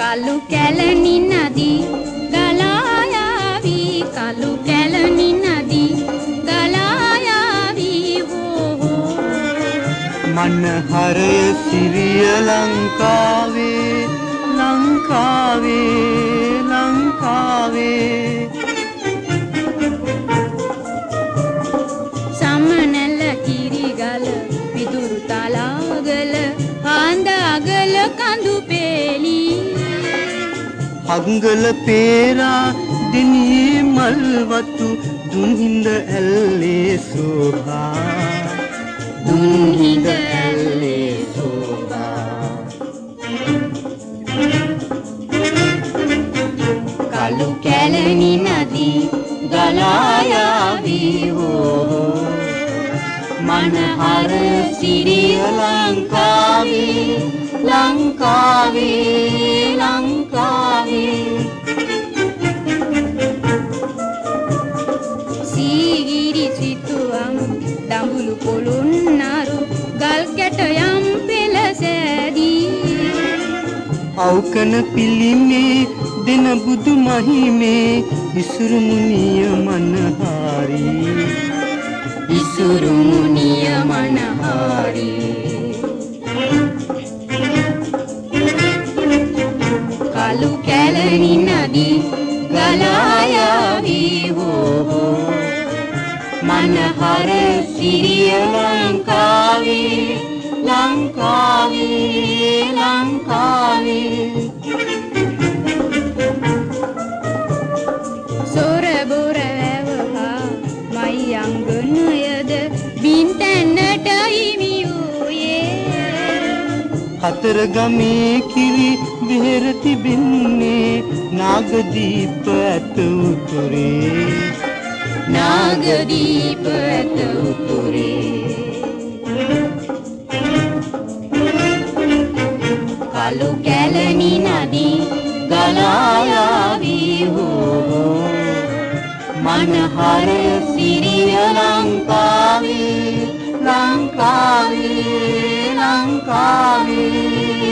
කලු කැලණි නදී ගලා මනහරය සිරිය ලංකාවේ ලංකාවේ ලංකාවේ. සමනැල්ල කිරිගල පිදුරු තලාගල ආන්ද අගල කඳු පේලී. හංගල පේරා දෙනියේ මල්වතු දුන්හිඳ ඇල්ලේ සෝභා දුන්හිඳ කලු කැලණි නදී ගලා යාවි හෝ. මනහර සිරිය ලංකාවේ ලංකාවේ ලංකාවේ. සීගිරි සිතුවම් දඹුලු පොළුන්නරු ගල් කැටයම් පෙළ සෑදී. අවකන පිළිමේ දෙන බුදු මහිමේ ඉසුරු මුනිය මනහාරී. ඉසුරු මුනිය මනහාරී. කලු කැලණි නදී ගලා යාවි හෝ මනහර සිරිය ලංකාවේ ලංකාවේ බින්තැන්නට හිමි වූයේ හතර ගමේ කිරි විහෙර තිබෙන්නේ නාගදීප ඇත උතුරේ. නාගදීප ඇත උතුරේ. කලු කැලණි නදී ගලා යාවි හෝ මනහර සිරිය ලංකාවේ ශ්‍රී ලංකාවේ